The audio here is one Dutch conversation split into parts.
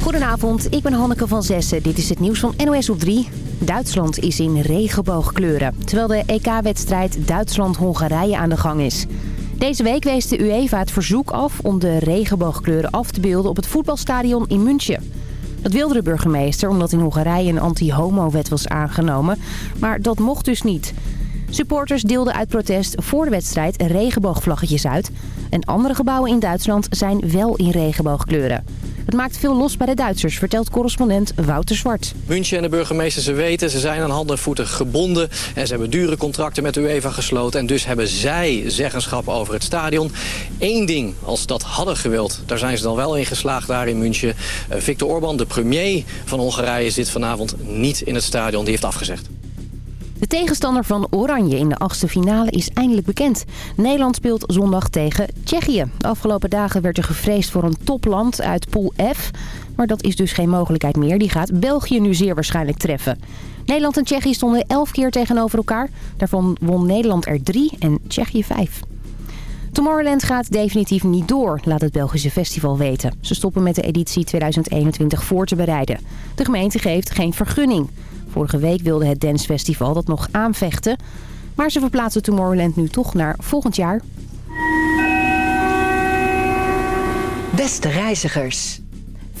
Goedenavond, ik ben Hanneke van Zessen. Dit is het nieuws van NOS op 3. Duitsland is in regenboogkleuren, terwijl de EK-wedstrijd Duitsland-Hongarije aan de gang is. Deze week wees de UEFA het verzoek af om de regenboogkleuren af te beelden op het voetbalstadion in München. Dat wilde de burgemeester omdat in Hongarije een anti-homo-wet was aangenomen, maar dat mocht dus niet. Supporters deelden uit protest voor de wedstrijd regenboogvlaggetjes uit. En andere gebouwen in Duitsland zijn wel in regenboogkleuren. Het maakt veel los bij de Duitsers, vertelt correspondent Wouter Zwart. München en de burgemeester, ze weten, ze zijn aan handen en voeten gebonden. En ze hebben dure contracten met de UEFA gesloten. En dus hebben zij zeggenschap over het stadion. Eén ding, als ze dat hadden gewild, daar zijn ze dan wel in geslaagd daar in München. Uh, Viktor Orban, de premier van Hongarije, zit vanavond niet in het stadion. Die heeft afgezegd. De tegenstander van Oranje in de achtste finale is eindelijk bekend. Nederland speelt zondag tegen Tsjechië. De afgelopen dagen werd er gevreesd voor een topland uit Pool F. Maar dat is dus geen mogelijkheid meer. Die gaat België nu zeer waarschijnlijk treffen. Nederland en Tsjechië stonden elf keer tegenover elkaar. Daarvan won Nederland er drie en Tsjechië vijf. Tomorrowland gaat definitief niet door, laat het Belgische festival weten. Ze stoppen met de editie 2021 voor te bereiden. De gemeente geeft geen vergunning. Vorige week wilde het Dance Festival dat nog aanvechten. Maar ze verplaatsen Tomorrowland nu toch naar volgend jaar. Beste reizigers.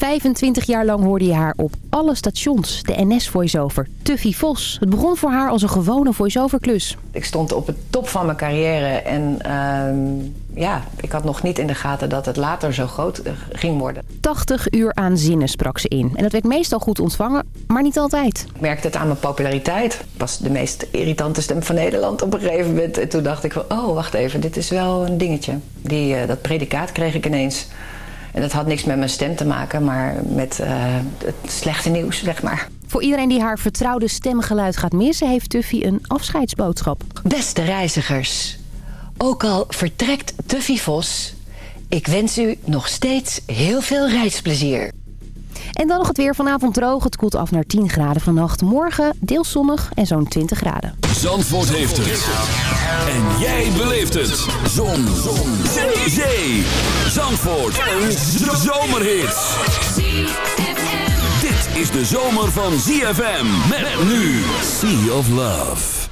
25 jaar lang hoorde je haar op alle stations. De NS-voice-over, Tuffy Vos. Het begon voor haar als een gewone voice-over klus. Ik stond op het top van mijn carrière en uh, ja, ik had nog niet in de gaten dat het later zo groot eh, ging worden. 80 uur aan zinnen sprak ze in. En dat werd meestal goed ontvangen, maar niet altijd. Ik merkte het aan mijn populariteit. Ik was de meest irritante stem van Nederland op een gegeven moment. En toen dacht ik van, oh wacht even, dit is wel een dingetje. Die, uh, dat predicaat kreeg ik ineens. En dat had niks met mijn stem te maken, maar met uh, het slechte nieuws, zeg maar. Voor iedereen die haar vertrouwde stemgeluid gaat missen... heeft Tuffy een afscheidsboodschap. Beste reizigers, ook al vertrekt Tuffy Vos... ik wens u nog steeds heel veel reisplezier. En dan nog het weer vanavond droog. Het koelt af naar 10 graden vannacht. Morgen deels zonnig en zo'n 20 graden. Zandvoort heeft het. En jij beleeft het. Zon. Zon. Zee. Zee. Zandvoort. Een zomerhit. Dit is de zomer van ZFM. Met nu Sea of Love.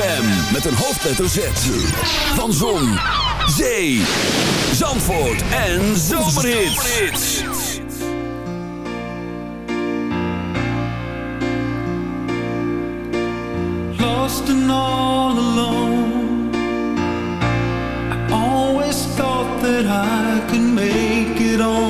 ZFM met een hoofdletter Z. Van Zon, Zee, Zandvoort en Zomerhits. Lost and all alone. I always thought that I could make it on.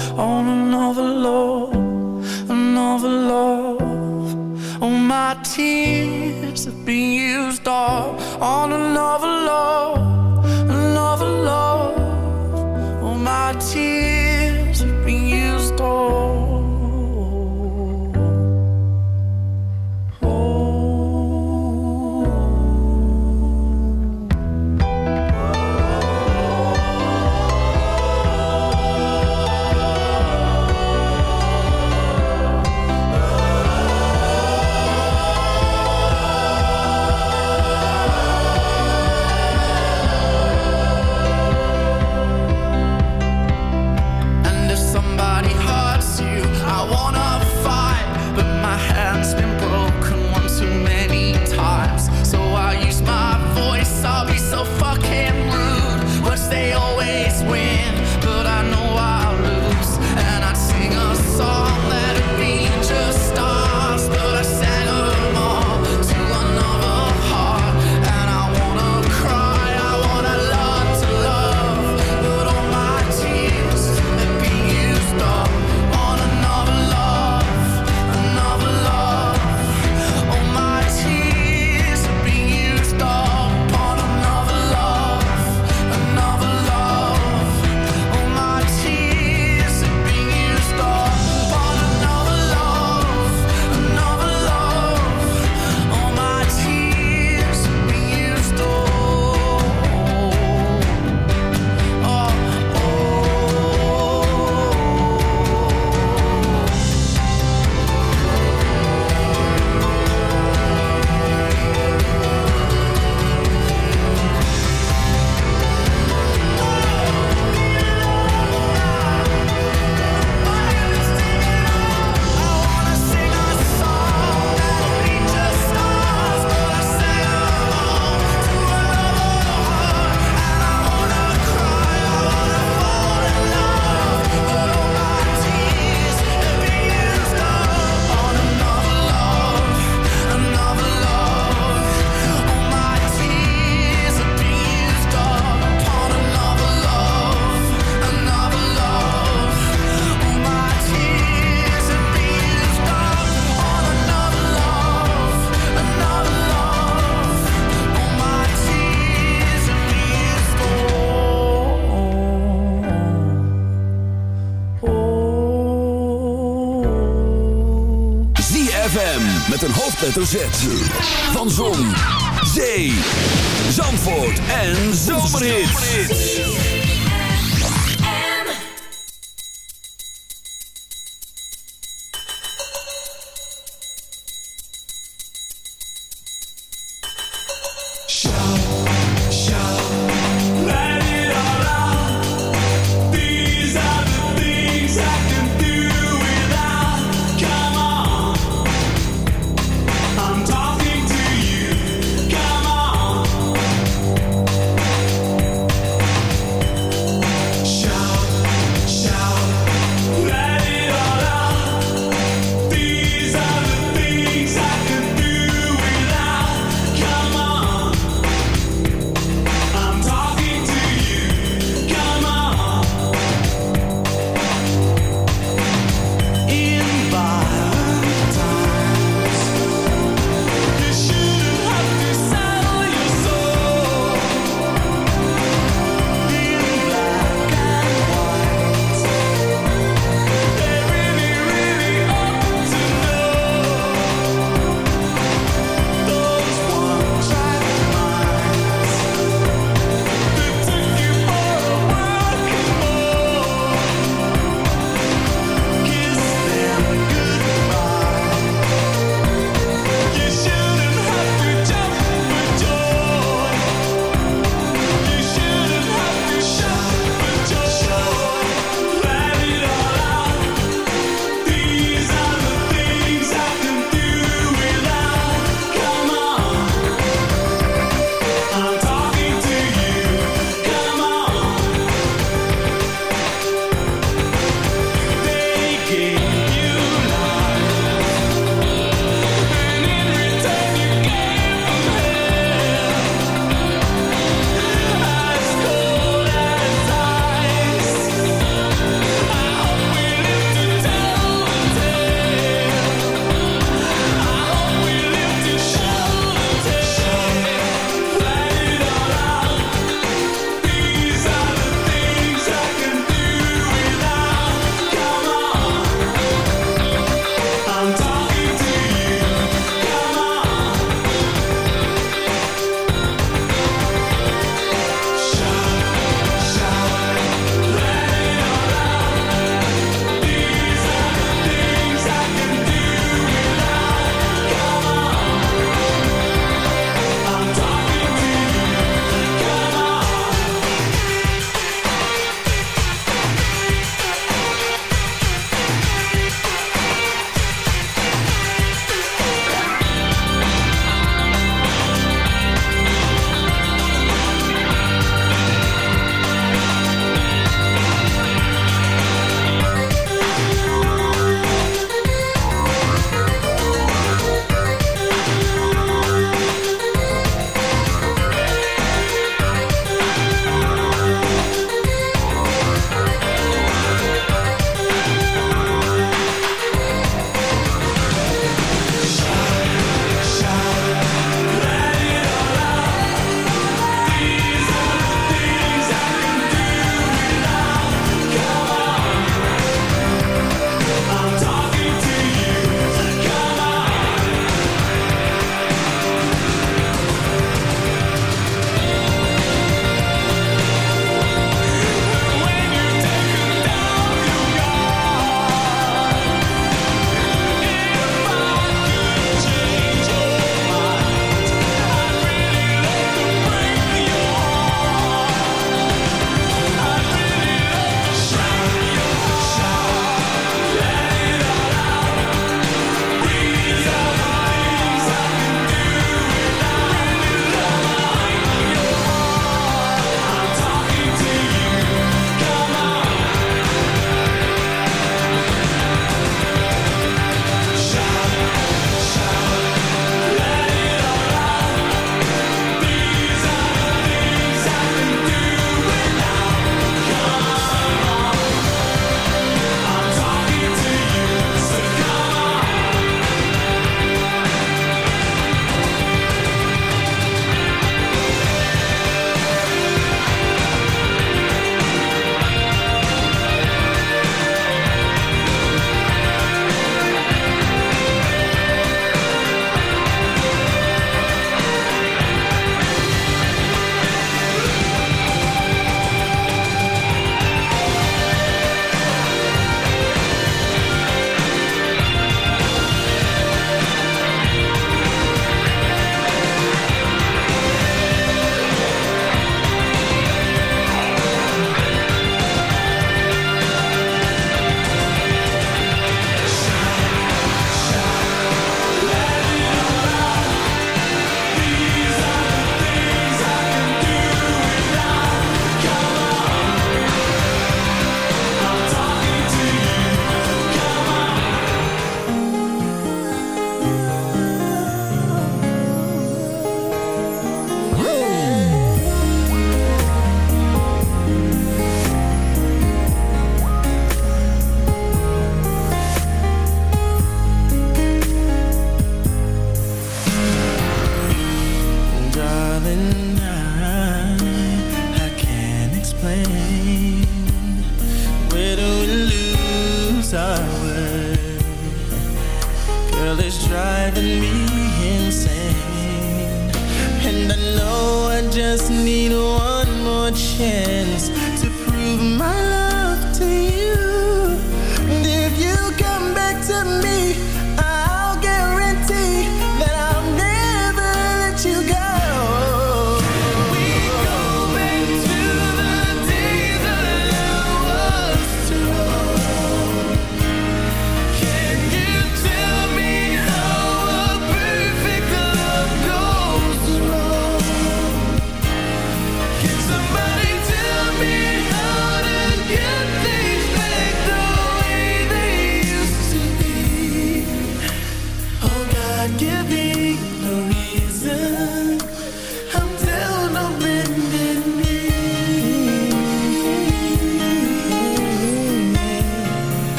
be used up on another love.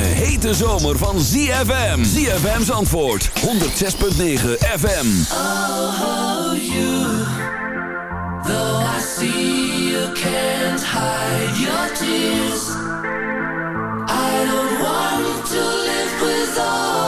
hete zomer van ZFM. ZFM's antwoord. 106.9 FM. Oh, you. Though I see you can't hide your tears. I don't want to live without.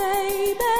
baby.